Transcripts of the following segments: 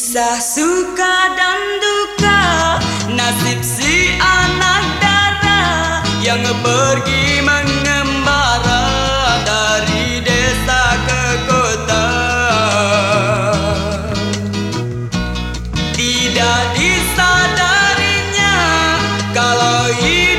Suka dan duka. Nasib si anak darah Yang pergi mengembara Dari desa ke kota. Tidak disadarinya Kalau hidup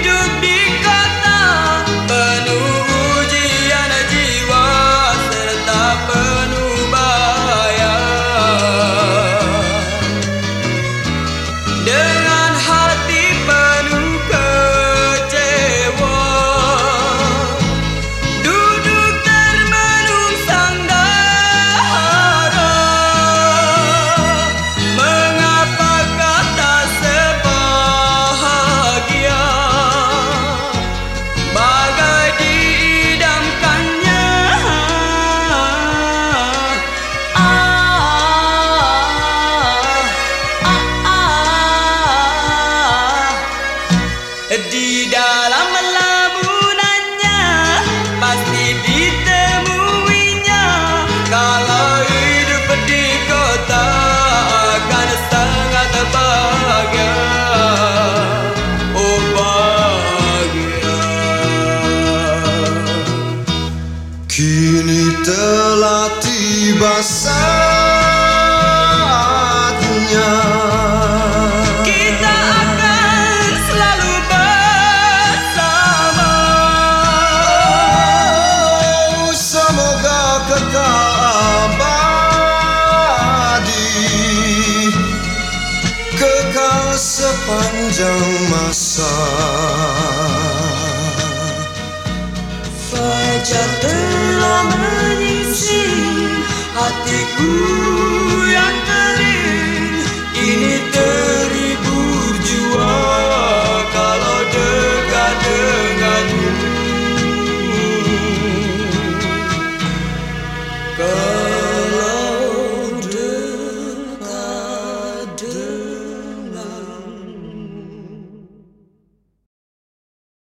Di dalam lamunannya Pasti ditemuinya. Kalau hidup di kota Akan sangat bahagia. Oh bahagia. Kini telah tiba saatnya panjang masa. Fajar telah menyisi hatiku.